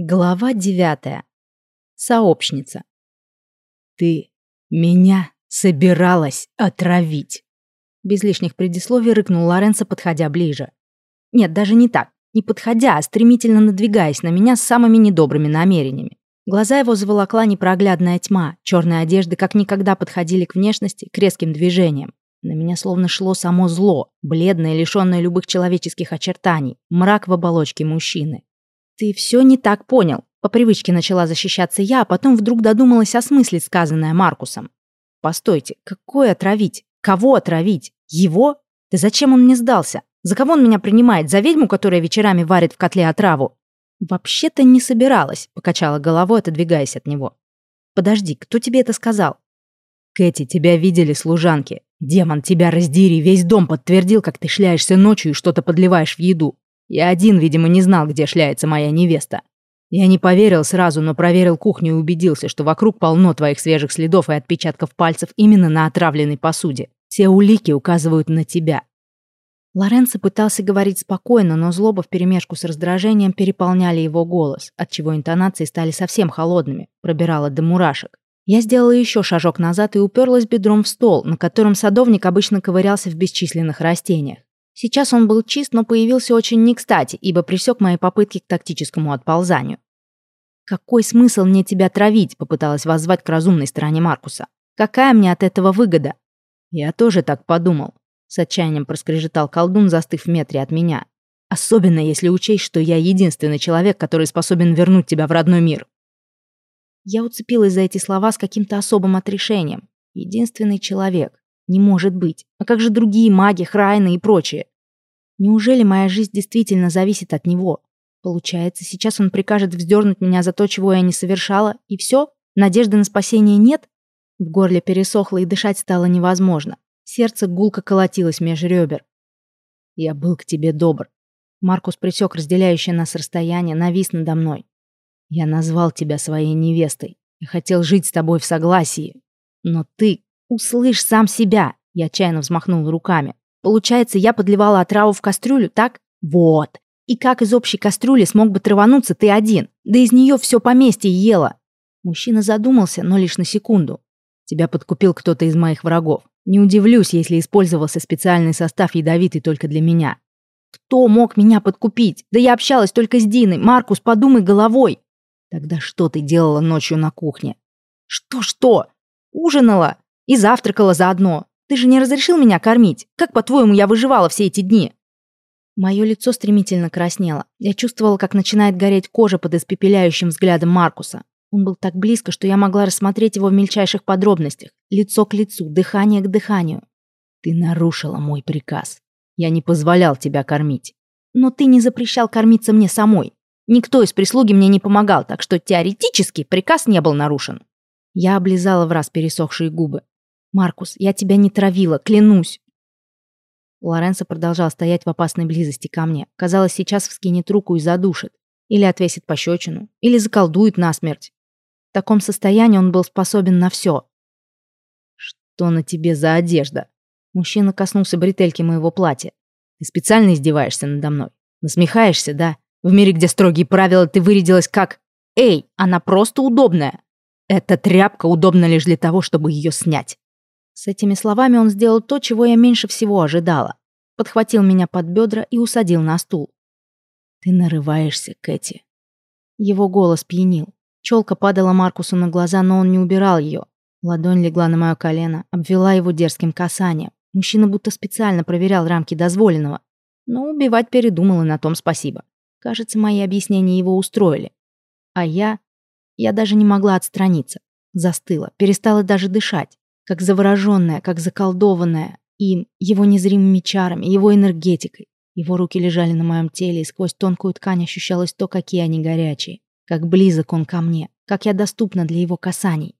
Глава девятая. Сообщница. «Ты меня собиралась отравить!» Без лишних предисловий рыкнул Лоренцо, подходя ближе. Нет, даже не так. Не подходя, а стремительно надвигаясь на меня с самыми недобрыми намерениями. Глаза его заволокла непроглядная тьма, черные одежды как никогда подходили к внешности, к резким движениям. На меня словно шло само зло, бледное, лишенное любых человеческих очертаний, мрак в оболочке мужчины. «Ты все не так понял». По привычке начала защищаться я, а потом вдруг додумалась осмыслить сказанное Маркусом. «Постойте, какое отравить? Кого отравить? Его? Да зачем он мне сдался? За кого он меня принимает? За ведьму, которая вечерами варит в котле отраву?» «Вообще-то не собиралась», — покачала головой, отодвигаясь от него. «Подожди, кто тебе это сказал?» «Кэти, тебя видели служанки. Демон, тебя раздери, весь дом подтвердил, как ты шляешься ночью и что-то подливаешь в еду. Я один, видимо, не знал, где шляется моя невеста. Я не поверил сразу, но проверил кухню и убедился, что вокруг полно твоих свежих следов и отпечатков пальцев именно на отравленной посуде. Все улики указывают на тебя. Лоренцо пытался говорить спокойно, но злоба вперемешку с раздражением переполняли его голос, отчего интонации стали совсем холодными, пробирала до мурашек. Я сделала еще шажок назад и уперлась бедром в стол, на котором садовник обычно ковырялся в бесчисленных растениях. Сейчас он был чист, но появился очень не кстати, ибо пресек мои попытки к тактическому отползанию. «Какой смысл мне тебя травить?» — попыталась воззвать к разумной стороне Маркуса. «Какая мне от этого выгода?» «Я тоже так подумал», — с отчаянием проскрежетал колдун, застыв в метре от меня. «Особенно если учесть, что я единственный человек, который способен вернуть тебя в родной мир». Я уцепилась за эти слова с каким-то особым отрешением. Единственный человек. Не может быть. А как же другие маги, храйны и прочие? Неужели моя жизнь действительно зависит от него? Получается, сейчас он прикажет вздернуть меня за то, чего я не совершала, и все? Надежды на спасение нет? В горле пересохло и дышать стало невозможно. Сердце гулко колотилось меж ребер. Я был к тебе добр. Маркус присек разделяющее нас расстояние, навис надо мной. Я назвал тебя своей невестой. Я хотел жить с тобой в согласии. Но ты «Услышь сам себя!» Я отчаянно взмахнул руками. «Получается, я подливала отраву в кастрюлю, так? Вот! И как из общей кастрюли смог бы травануться ты один? Да из нее все поместье ела!» Мужчина задумался, но лишь на секунду. «Тебя подкупил кто-то из моих врагов. Не удивлюсь, если использовался специальный состав ядовитый только для меня». «Кто мог меня подкупить? Да я общалась только с Диной. Маркус, подумай головой!» «Тогда что ты делала ночью на кухне?» «Что-что? Ужинала!» И завтракала заодно. Ты же не разрешил меня кормить. Как, по-твоему, я выживала все эти дни?» Мое лицо стремительно краснело. Я чувствовала, как начинает гореть кожа под испепеляющим взглядом Маркуса. Он был так близко, что я могла рассмотреть его в мельчайших подробностях. Лицо к лицу, дыхание к дыханию. «Ты нарушила мой приказ. Я не позволял тебя кормить». «Но ты не запрещал кормиться мне самой. Никто из прислуги мне не помогал, так что теоретически приказ не был нарушен». Я облизала в раз пересохшие губы. «Маркус, я тебя не травила, клянусь!» Лоренцо продолжал стоять в опасной близости ко мне. Казалось, сейчас вскинет руку и задушит. Или отвесит пощечину. Или заколдует насмерть. В таком состоянии он был способен на все. «Что на тебе за одежда?» Мужчина коснулся бретельки моего платья. «Ты специально издеваешься надо мной? Насмехаешься, да? В мире, где строгие правила, ты вырядилась как... Эй, она просто удобная! Эта тряпка удобна лишь для того, чтобы ее снять. С этими словами он сделал то, чего я меньше всего ожидала. Подхватил меня под бедра и усадил на стул. «Ты нарываешься, Кэти». Его голос пьянил. Челка падала Маркусу на глаза, но он не убирал ее. Ладонь легла на мое колено, обвела его дерзким касанием. Мужчина будто специально проверял рамки дозволенного. Но убивать передумал, и на том спасибо. Кажется, мои объяснения его устроили. А я... Я даже не могла отстраниться. Застыла, перестала даже дышать как завороженная, как заколдованная им, его незримыми чарами, его энергетикой. Его руки лежали на моем теле, и сквозь тонкую ткань ощущалось то, какие они горячие, как близок он ко мне, как я доступна для его касаний.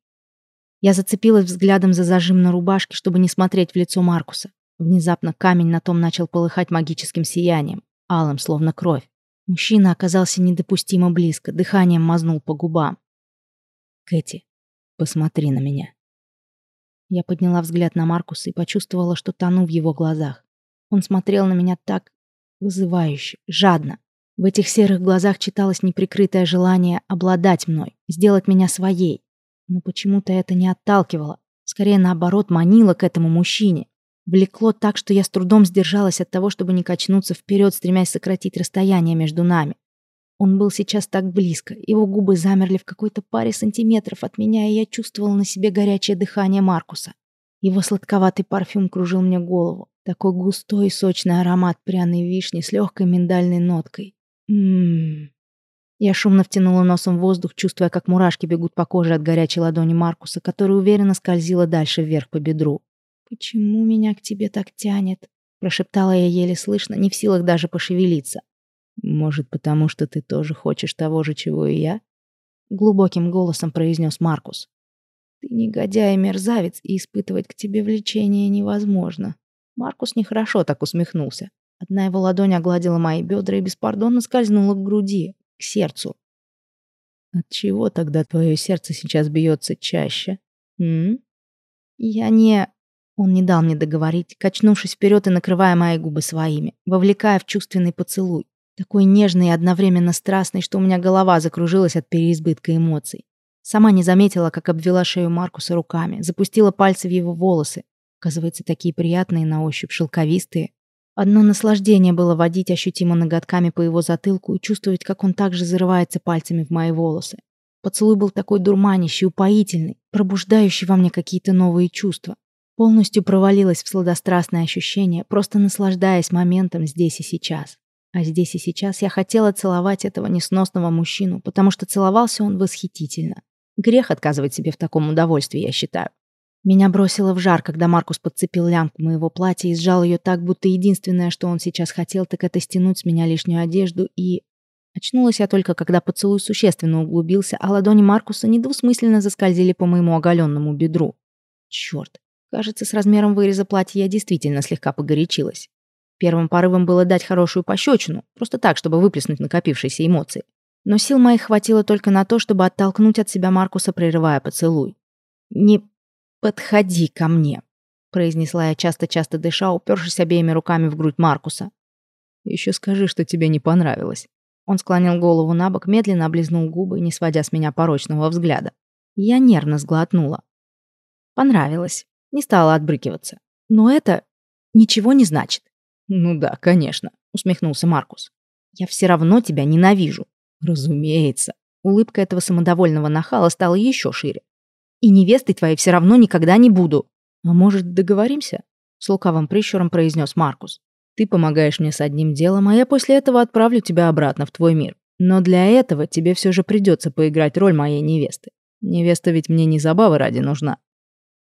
Я зацепилась взглядом за зажим на рубашке, чтобы не смотреть в лицо Маркуса. Внезапно камень на том начал полыхать магическим сиянием, алым, словно кровь. Мужчина оказался недопустимо близко, дыханием мазнул по губам. «Кэти, посмотри на меня». Я подняла взгляд на Маркуса и почувствовала, что тону в его глазах. Он смотрел на меня так вызывающе, жадно. В этих серых глазах читалось неприкрытое желание обладать мной, сделать меня своей. Но почему-то это не отталкивало, скорее наоборот манило к этому мужчине. Влекло так, что я с трудом сдержалась от того, чтобы не качнуться вперед, стремясь сократить расстояние между нами. Он был сейчас так близко, его губы замерли в какой-то паре сантиметров от меня, и я чувствовала на себе горячее дыхание Маркуса. Его сладковатый парфюм кружил мне голову. Такой густой и сочный аромат пряной вишни с легкой миндальной ноткой. Ммм. Я шумно втянула носом воздух, чувствуя, как мурашки бегут по коже от горячей ладони Маркуса, которая уверенно скользила дальше вверх по бедру. «Почему меня к тебе так тянет?» Прошептала я еле слышно, не в силах даже пошевелиться. «Может, потому что ты тоже хочешь того же, чего и я?» Глубоким голосом произнес Маркус. «Ты негодяй и мерзавец, и испытывать к тебе влечение невозможно». Маркус нехорошо так усмехнулся. Одна его ладонь огладила мои бедра и беспардонно скользнула к груди, к сердцу. От чего тогда твое сердце сейчас бьется чаще? М? Я не... Он не дал мне договорить, качнувшись вперед и накрывая мои губы своими, вовлекая в чувственный поцелуй. Такой нежный и одновременно страстный, что у меня голова закружилась от переизбытка эмоций. Сама не заметила, как обвела шею Маркуса руками, запустила пальцы в его волосы. Оказывается, такие приятные на ощупь, шелковистые. Одно наслаждение было водить ощутимо ноготками по его затылку и чувствовать, как он также зарывается пальцами в мои волосы. Поцелуй был такой дурманящий, упоительный, пробуждающий во мне какие-то новые чувства. Полностью провалилась в сладострастное ощущение, просто наслаждаясь моментом здесь и сейчас. А здесь и сейчас я хотела целовать этого несносного мужчину, потому что целовался он восхитительно. Грех отказывать себе в таком удовольствии, я считаю. Меня бросило в жар, когда Маркус подцепил лямку моего платья и сжал ее так, будто единственное, что он сейчас хотел, так это стянуть с меня лишнюю одежду и... Очнулась я только, когда поцелуй существенно углубился, а ладони Маркуса недвусмысленно заскользили по моему оголенному бедру. Черт, кажется, с размером выреза платья я действительно слегка погорячилась. Первым порывом было дать хорошую пощечину, просто так, чтобы выплеснуть накопившиеся эмоции. Но сил моих хватило только на то, чтобы оттолкнуть от себя Маркуса, прерывая поцелуй. «Не подходи ко мне», — произнесла я часто-часто дыша, упершись обеими руками в грудь Маркуса. «Еще скажи, что тебе не понравилось». Он склонил голову на бок, медленно облизнул губы, не сводя с меня порочного взгляда. Я нервно сглотнула. Понравилось. Не стала отбрыкиваться. Но это ничего не значит. «Ну да, конечно», — усмехнулся Маркус. «Я все равно тебя ненавижу». «Разумеется». Улыбка этого самодовольного нахала стала еще шире. «И невестой твоей все равно никогда не буду». «А может, договоримся?» — с лукавым прищуром произнес Маркус. «Ты помогаешь мне с одним делом, а я после этого отправлю тебя обратно в твой мир. Но для этого тебе все же придется поиграть роль моей невесты. Невеста ведь мне не забавы ради нужна».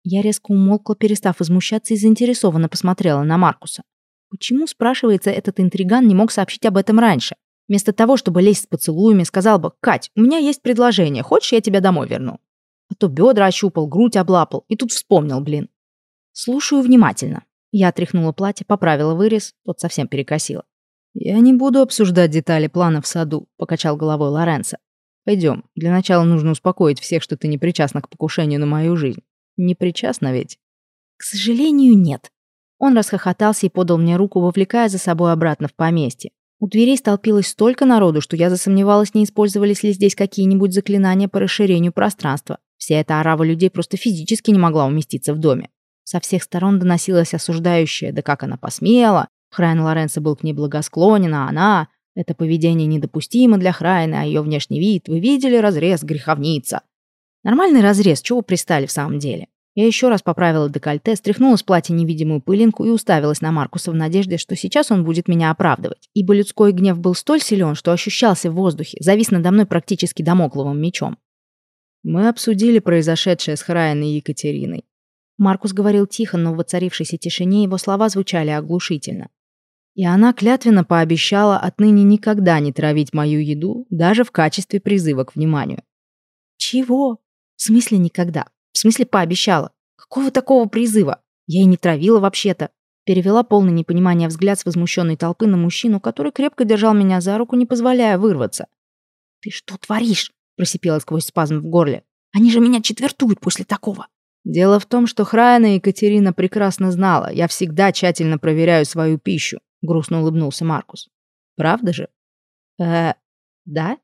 Я резко умолкла, перестав возмущаться и заинтересованно посмотрела на Маркуса. Почему, спрашивается, этот интриган не мог сообщить об этом раньше? Вместо того, чтобы лезть с поцелуями, сказал бы, «Кать, у меня есть предложение, хочешь, я тебя домой верну?» А то бедра ощупал, грудь облапал, и тут вспомнил, блин. Слушаю внимательно. Я отряхнула платье, поправила вырез, тот совсем перекосила. «Я не буду обсуждать детали плана в саду», — покачал головой Лоренцо. «Пойдем. Для начала нужно успокоить всех, что ты не причастна к покушению на мою жизнь. Не причастна ведь?» «К сожалению, нет», он расхохотался и подал мне руку, вовлекая за собой обратно в поместье. У дверей столпилось столько народу, что я засомневалась, не использовались ли здесь какие-нибудь заклинания по расширению пространства. Вся эта орава людей просто физически не могла уместиться в доме. Со всех сторон доносилось осуждающее, да как она посмела. Храйн Лоренцо был к ней благосклонен, а она... Это поведение недопустимо для Храйна, а ее внешний вид. Вы видели разрез греховница? Нормальный разрез, чего пристали в самом деле? Я еще раз поправила декольте, стряхнула с платья невидимую пылинку и уставилась на Маркуса в надежде, что сейчас он будет меня оправдывать. Ибо людской гнев был столь силен, что ощущался в воздухе, завис надо мной практически домокловым мечом. Мы обсудили произошедшее с Храйной и Екатериной. Маркус говорил тихо, но в воцарившейся тишине его слова звучали оглушительно. И она клятвенно пообещала отныне никогда не травить мою еду, даже в качестве призыва к вниманию. Чего? В смысле никогда? В смысле пообещала? Какого такого призыва? Я и не травила вообще-то. Перевела полное непонимание взгляд с возмущенной толпы на мужчину, который крепко держал меня за руку, не позволяя вырваться. «Ты что творишь?» – просипела сквозь спазм в горле. «Они же меня четвертуют после такого». Дело в том, что Храяна Екатерина прекрасно знала. Я всегда тщательно проверяю свою пищу, грустно улыбнулся Маркус. Правда же? Э, да?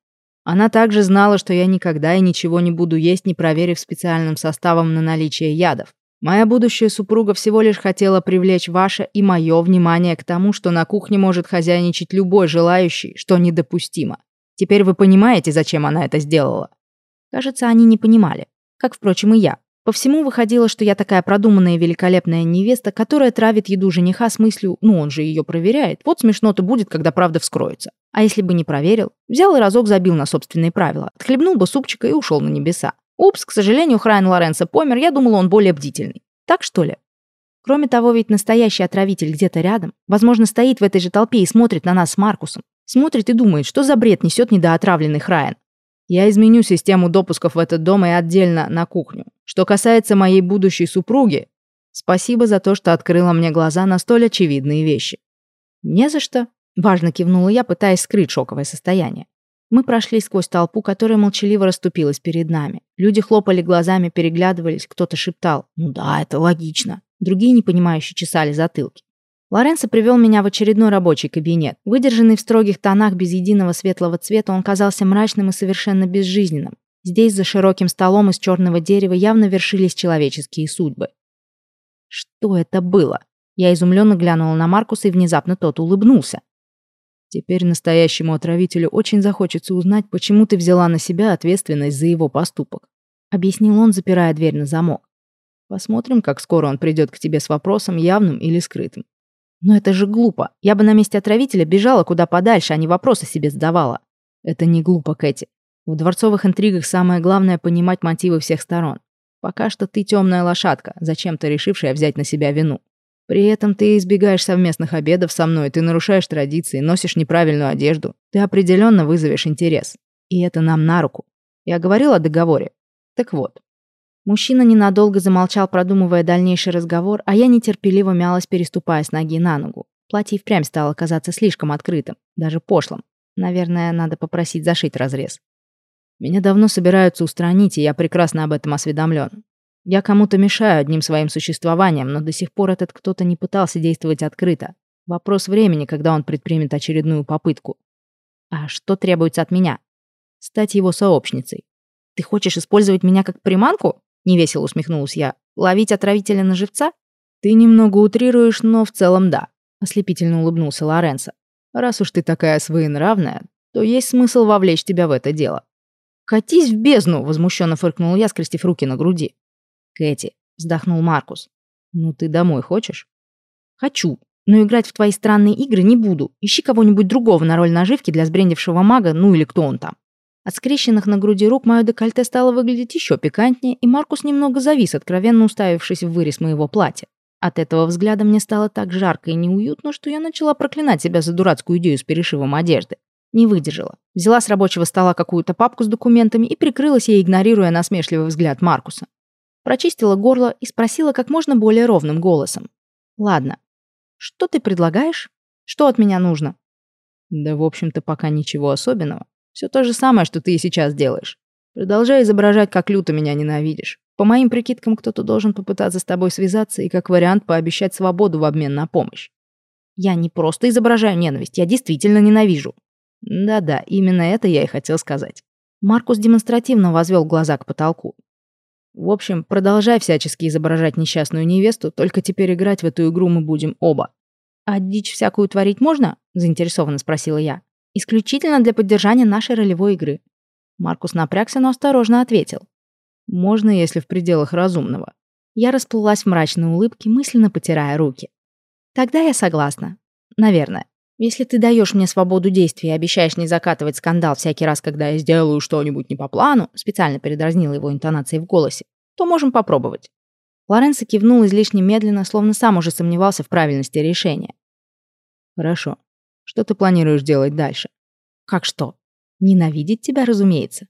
Она также знала, что я никогда и ничего не буду есть, не проверив специальным составом на наличие ядов. Моя будущая супруга всего лишь хотела привлечь ваше и мое внимание к тому, что на кухне может хозяйничать любой желающий, что недопустимо. Теперь вы понимаете, зачем она это сделала? Кажется, они не понимали. Как, впрочем, и я. По всему выходило, что я такая продуманная великолепная невеста, которая травит еду жениха с мыслью «ну он же ее проверяет, вот смешно-то будет, когда правда вскроется». А если бы не проверил? Взял и разок забил на собственные правила, отхлебнул бы супчика и ушел на небеса. Упс, к сожалению, Храйн Лоренцо помер, я думала, он более бдительный. Так что ли? Кроме того, ведь настоящий отравитель где-то рядом, возможно, стоит в этой же толпе и смотрит на нас с Маркусом. Смотрит и думает, что за бред несет недоотравленный Храйн. Я изменю систему допусков в этот дом и отдельно на кухню. Что касается моей будущей супруги, спасибо за то, что открыла мне глаза на столь очевидные вещи. Не за что. Важно кивнула я, пытаясь скрыть шоковое состояние. Мы прошли сквозь толпу, которая молчаливо расступилась перед нами. Люди хлопали глазами, переглядывались, кто-то шептал «Ну да, это логично». Другие непонимающие чесали затылки. Лоренцо привел меня в очередной рабочий кабинет. Выдержанный в строгих тонах без единого светлого цвета, он казался мрачным и совершенно безжизненным. Здесь, за широким столом из черного дерева, явно вершились человеческие судьбы. Что это было? Я изумленно глянула на Маркуса, и внезапно тот улыбнулся. Теперь настоящему отравителю очень захочется узнать, почему ты взяла на себя ответственность за его поступок. Объяснил он, запирая дверь на замок. Посмотрим, как скоро он придет к тебе с вопросом, явным или скрытым. Но это же глупо. Я бы на месте отравителя бежала куда подальше, а не вопросы себе задавала. Это не глупо, Кэти. В дворцовых интригах самое главное понимать мотивы всех сторон. Пока что ты темная лошадка, зачем-то решившая взять на себя вину. При этом ты избегаешь совместных обедов со мной, ты нарушаешь традиции, носишь неправильную одежду. Ты определенно вызовешь интерес. И это нам на руку. Я говорил о договоре. Так вот. Мужчина ненадолго замолчал, продумывая дальнейший разговор, а я нетерпеливо мялась, переступая с ноги на ногу. Платье впрямь стало казаться слишком открытым, даже пошлым. Наверное, надо попросить зашить разрез. Меня давно собираются устранить, и я прекрасно об этом осведомлен. Я кому-то мешаю одним своим существованием, но до сих пор этот кто-то не пытался действовать открыто. Вопрос времени, когда он предпримет очередную попытку. А что требуется от меня? Стать его сообщницей. Ты хочешь использовать меня как приманку? Невесело усмехнулась я. Ловить отравителя на живца? Ты немного утрируешь, но в целом да. Ослепительно улыбнулся Лоренцо. Раз уж ты такая своенравная, то есть смысл вовлечь тебя в это дело. «Катись в бездну!» — возмущенно фыркнул я, скрестив руки на груди. «Кэти», — вздохнул Маркус. «Ну ты домой хочешь?» «Хочу, но играть в твои странные игры не буду. Ищи кого-нибудь другого на роль наживки для сбрендившего мага, ну или кто он там». От скрещенных на груди рук мое декольте стало выглядеть еще пикантнее, и Маркус немного завис, откровенно уставившись в вырез моего платья. От этого взгляда мне стало так жарко и неуютно, что я начала проклинать себя за дурацкую идею с перешивом одежды. Не выдержала. Взяла с рабочего стола какую-то папку с документами и прикрылась ей, игнорируя насмешливый взгляд Маркуса прочистила горло и спросила как можно более ровным голосом. «Ладно, что ты предлагаешь? Что от меня нужно?» «Да, в общем-то, пока ничего особенного. Все то же самое, что ты и сейчас делаешь. Продолжай изображать, как люто меня ненавидишь. По моим прикидкам, кто-то должен попытаться с тобой связаться и, как вариант, пообещать свободу в обмен на помощь. Я не просто изображаю ненависть, я действительно ненавижу. Да-да, именно это я и хотел сказать. Маркус демонстративно возвел глаза к потолку. В общем, продолжай всячески изображать несчастную невесту, только теперь играть в эту игру мы будем оба. А дичь всякую творить можно? заинтересованно спросила я. Исключительно для поддержания нашей ролевой игры. Маркус напрягся, но осторожно ответил. Можно, если в пределах разумного. Я расплылась в мрачной улыбке, мысленно потирая руки. Тогда я согласна. Наверное. Если ты даешь мне свободу действий и обещаешь не закатывать скандал всякий раз, когда я сделаю что-нибудь не по плану, специально передразнила его интонацией в голосе, то можем попробовать. Лоренцо кивнул излишне медленно, словно сам уже сомневался в правильности решения. Хорошо. Что ты планируешь делать дальше? Как что? Ненавидеть тебя, разумеется.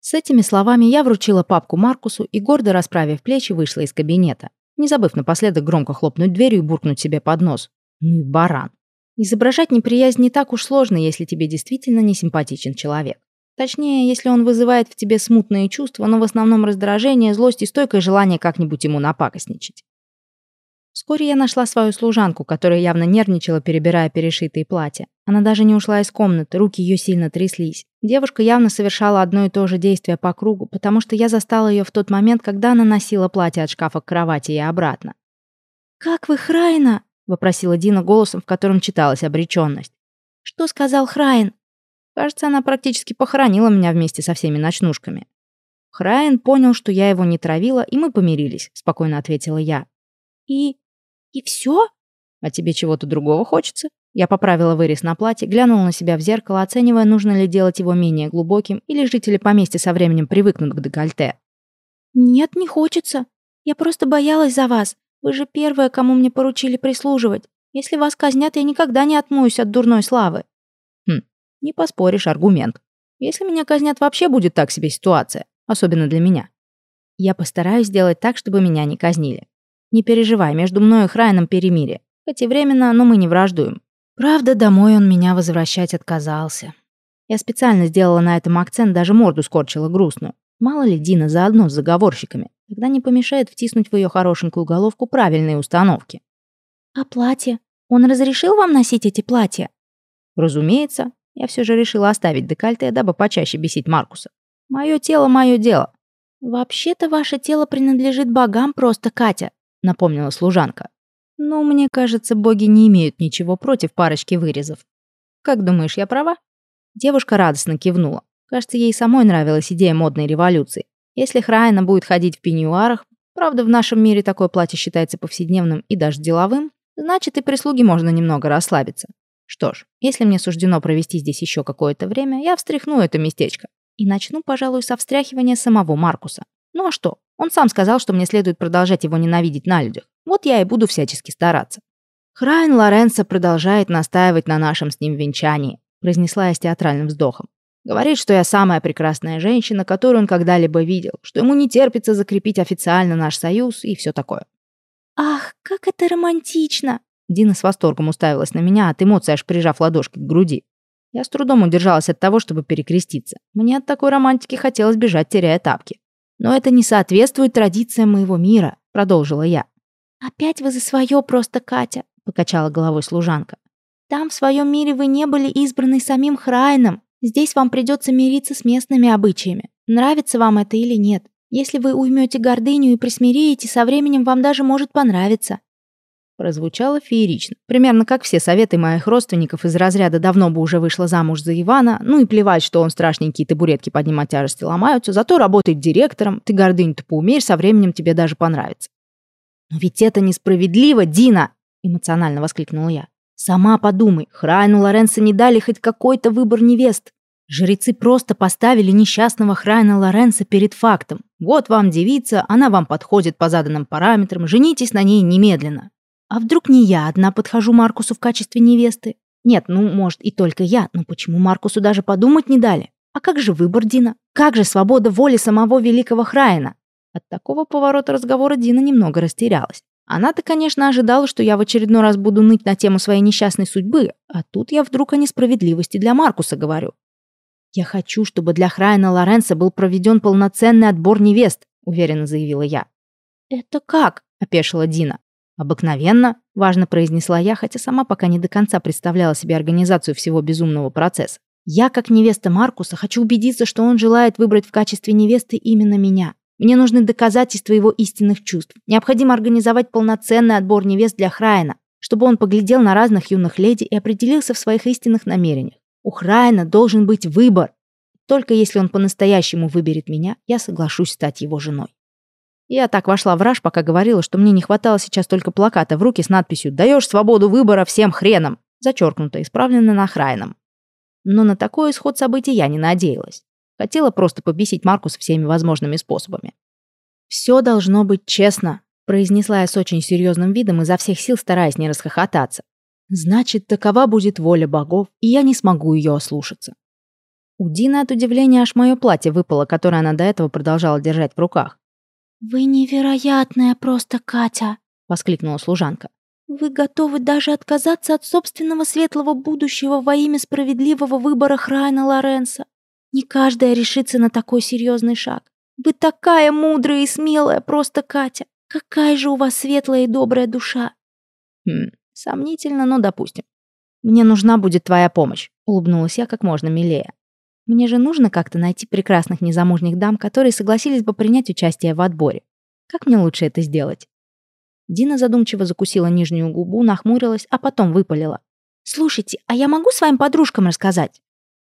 С этими словами я вручила папку Маркусу и, гордо расправив плечи, вышла из кабинета, не забыв напоследок громко хлопнуть дверью и буркнуть себе под нос. Ну и баран. Изображать неприязнь не так уж сложно, если тебе действительно не симпатичен человек. Точнее, если он вызывает в тебе смутные чувства, но в основном раздражение, злость и стойкое желание как-нибудь ему напакостничать. Вскоре я нашла свою служанку, которая явно нервничала, перебирая перешитые платья. Она даже не ушла из комнаты, руки ее сильно тряслись. Девушка явно совершала одно и то же действие по кругу, потому что я застала ее в тот момент, когда она носила платье от шкафа к кровати и обратно. «Как вы, Храйна?» — вопросила Дина голосом, в котором читалась обреченность. «Что сказал Храйн?» Кажется, она практически похоронила меня вместе со всеми ночнушками. Храйн понял, что я его не травила, и мы помирились, спокойно ответила я. И «И все?» «А тебе чего-то другого хочется?» Я поправила вырез на платье, глянула на себя в зеркало, оценивая, нужно ли делать его менее глубоким, или жители поместья со временем привыкнут к декольте. «Нет, не хочется. Я просто боялась за вас. Вы же первая, кому мне поручили прислуживать. Если вас казнят, я никогда не отмоюсь от дурной славы». Хм, не поспоришь, аргумент. Если меня казнят, вообще будет так себе ситуация. Особенно для меня. Я постараюсь сделать так, чтобы меня не казнили. Не переживай, между мной и Храйном перемирие. Хоть и временно, но мы не враждуем. Правда, домой он меня возвращать отказался. Я специально сделала на этом акцент, даже морду скорчила грустную. Мало ли Дина заодно с заговорщиками. Тогда не помешает втиснуть в ее хорошенькую головку правильные установки. «А платье? Он разрешил вам носить эти платья?» «Разумеется. Я все же решила оставить декольте, дабы почаще бесить Маркуса. Мое тело, мое дело». «Вообще-то ваше тело принадлежит богам просто, Катя напомнила служанка. «Ну, мне кажется, боги не имеют ничего против парочки вырезов. Как думаешь, я права?» Девушка радостно кивнула. Кажется, ей самой нравилась идея модной революции. Если Храйна будет ходить в пеньюарах, правда, в нашем мире такое платье считается повседневным и даже деловым, значит, и прислуги можно немного расслабиться. Что ж, если мне суждено провести здесь еще какое-то время, я встряхну это местечко. И начну, пожалуй, со встряхивания самого Маркуса. Ну а что? Он сам сказал, что мне следует продолжать его ненавидеть на людях. Вот я и буду всячески стараться. Храйн Лоренцо продолжает настаивать на нашем с ним венчании, произнесла я с театральным вздохом. Говорит, что я самая прекрасная женщина, которую он когда-либо видел, что ему не терпится закрепить официально наш союз и все такое. «Ах, как это романтично!» Дина с восторгом уставилась на меня, от эмоций аж прижав ладошки к груди. Я с трудом удержалась от того, чтобы перекреститься. Мне от такой романтики хотелось бежать, теряя тапки. «Но это не соответствует традициям моего мира», — продолжила я. «Опять вы за свое просто, Катя», — покачала головой служанка. «Там в своем мире вы не были избраны самим Храйном. Здесь вам придется мириться с местными обычаями. Нравится вам это или нет. Если вы уймете гордыню и присмиреете, со временем вам даже может понравиться. Прозвучало феерично. Примерно как все советы моих родственников из разряда давно бы уже вышла замуж за Ивана, ну и плевать, что он страшненькие табуретки поднимать тяжести ломаются, зато работает директором, ты гордыню-то поумеешь, со временем тебе даже понравится. «Но ведь это несправедливо, Дина!» — эмоционально воскликнула я. «Сама подумай, Храйну Лоренцо не дали хоть какой-то выбор невест. Жрецы просто поставили несчастного Храйна Лоренцо перед фактом. Вот вам девица, она вам подходит по заданным параметрам, женитесь на ней немедленно. А вдруг не я одна подхожу Маркусу в качестве невесты? Нет, ну, может, и только я, но почему Маркусу даже подумать не дали? А как же выбор Дина? Как же свобода воли самого великого Храина? От такого поворота разговора Дина немного растерялась. Она-то, конечно, ожидала, что я в очередной раз буду ныть на тему своей несчастной судьбы, а тут я вдруг о несправедливости для Маркуса говорю. «Я хочу, чтобы для Храйна Лоренса был проведен полноценный отбор невест», уверенно заявила я. «Это как?» – опешила Дина. «Обыкновенно», — важно произнесла я, хотя сама пока не до конца представляла себе организацию всего безумного процесса. «Я, как невеста Маркуса, хочу убедиться, что он желает выбрать в качестве невесты именно меня. Мне нужны доказательства его истинных чувств. Необходимо организовать полноценный отбор невест для Храйна, чтобы он поглядел на разных юных леди и определился в своих истинных намерениях. У Храйна должен быть выбор. Только если он по-настоящему выберет меня, я соглашусь стать его женой. Я так вошла в раж, пока говорила, что мне не хватало сейчас только плаката в руки с надписью «Даешь свободу выбора всем хренам», зачеркнуто, исправлено на храйном. Но на такой исход событий я не надеялась. Хотела просто побесить Маркус всеми возможными способами. «Все должно быть честно», — произнесла я с очень серьезным видом, изо всех сил стараясь не расхохотаться. «Значит, такова будет воля богов, и я не смогу ее ослушаться». У Дины от удивления аж мое платье выпало, которое она до этого продолжала держать в руках. «Вы невероятная просто, Катя!» — воскликнула служанка. «Вы готовы даже отказаться от собственного светлого будущего во имя справедливого выбора Храйна Лоренса. Не каждая решится на такой серьезный шаг. Вы такая мудрая и смелая просто, Катя. Какая же у вас светлая и добрая душа. Хм, сомнительно, но допустим. Мне нужна будет твоя помощь, улыбнулась я как можно милее. Мне же нужно как-то найти прекрасных незамужних дам, которые согласились бы принять участие в отборе. Как мне лучше это сделать? Дина задумчиво закусила нижнюю губу, нахмурилась, а потом выпалила. «Слушайте, а я могу своим подружкам рассказать?»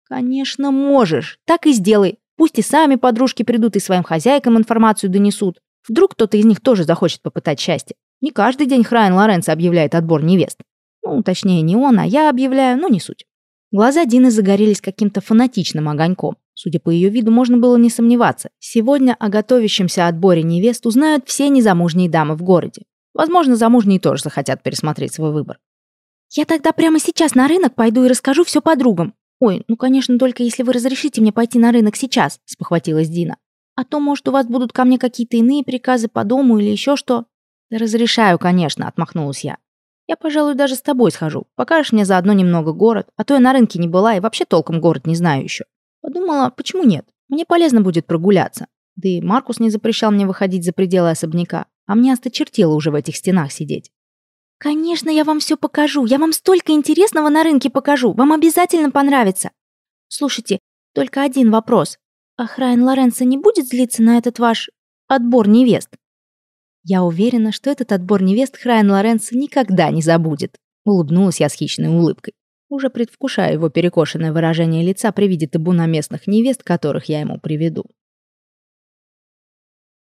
«Конечно можешь. Так и сделай. Пусть и сами подружки придут и своим хозяйкам информацию донесут. Вдруг кто-то из них тоже захочет попытать счастье. Не каждый день Храйн Лоренцо объявляет отбор невест. Ну, точнее, не он, а я объявляю, но не суть». Глаза Дины загорелись каким-то фанатичным огоньком. Судя по ее виду, можно было не сомневаться. Сегодня о готовящемся отборе невест узнают все незамужние дамы в городе. Возможно, замужние тоже захотят пересмотреть свой выбор. «Я тогда прямо сейчас на рынок пойду и расскажу все подругам. Ой, ну, конечно, только если вы разрешите мне пойти на рынок сейчас», — спохватилась Дина. «А то, может, у вас будут ко мне какие-то иные приказы по дому или еще что?» «Разрешаю, конечно», — отмахнулась я. «Я, пожалуй, даже с тобой схожу. Покажешь мне заодно немного город, а то я на рынке не была и вообще толком город не знаю еще. Подумала, почему нет? Мне полезно будет прогуляться. Да и Маркус не запрещал мне выходить за пределы особняка, а мне осточертело уже в этих стенах сидеть. «Конечно, я вам все покажу. Я вам столько интересного на рынке покажу. Вам обязательно понравится. Слушайте, только один вопрос. А Храйн Лоренцо не будет злиться на этот ваш отбор невест?» «Я уверена, что этот отбор невест Храйн Лоренцо никогда не забудет», улыбнулась я с хищной улыбкой, уже предвкушая его перекошенное выражение лица при виде табуна местных невест, которых я ему приведу.